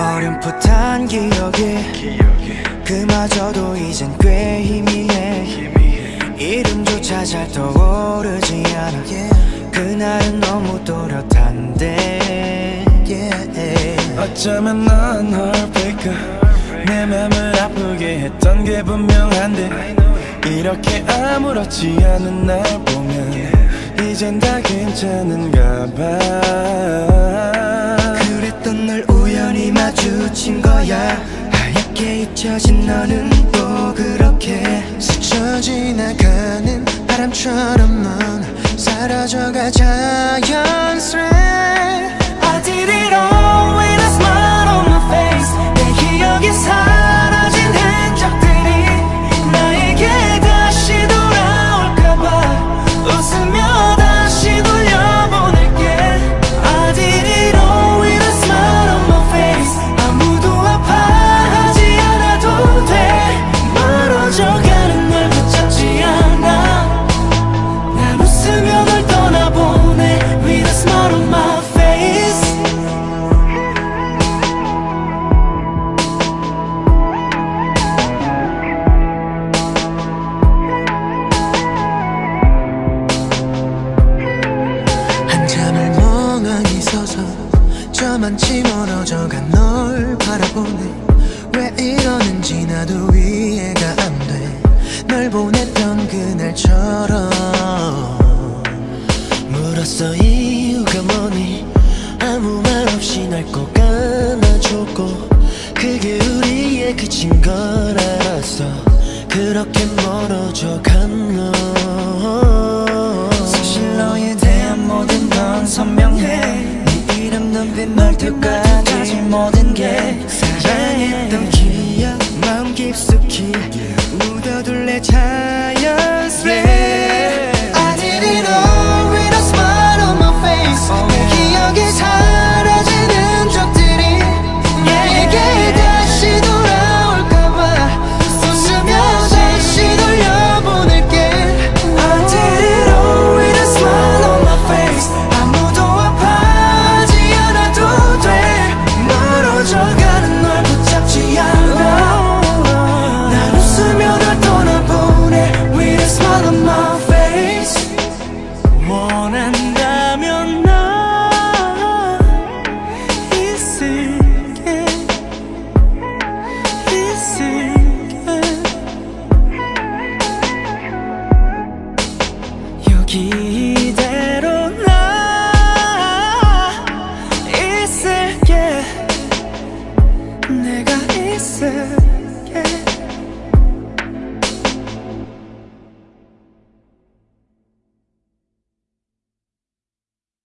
풋풋한 기억이 그마저도 이젠 꽤 희미해. 이름조차 잘 떠오르지 않아. 그날은 너무 또렷한데. 어쩌면 넌 heartbreaker 내 맘을 아프게 했던 게 분명한데. 이렇게 아무렇지 않은 날 보면 이젠 다 괜찮은가 봐 잊혀진 너는 또 그렇게 스쳐 지나가는 바람처럼 넌 사라져가 자 저만치 멀어져간 널 바라보네. 왜 이러는지 나도 이해가 안 돼. 널 보냈던 그날처럼. 물었어 이유가 뭐니? 아무 말 없이 날 꼭 안아줬고 그게 우리의 끝인 걸 알았어. 그렇게 멀어져 간너 사실 너에 대한 모든 건 선명해. 네 눈빛 말투까지 모든 게 사랑했던 기억 마음 깊숙이 여기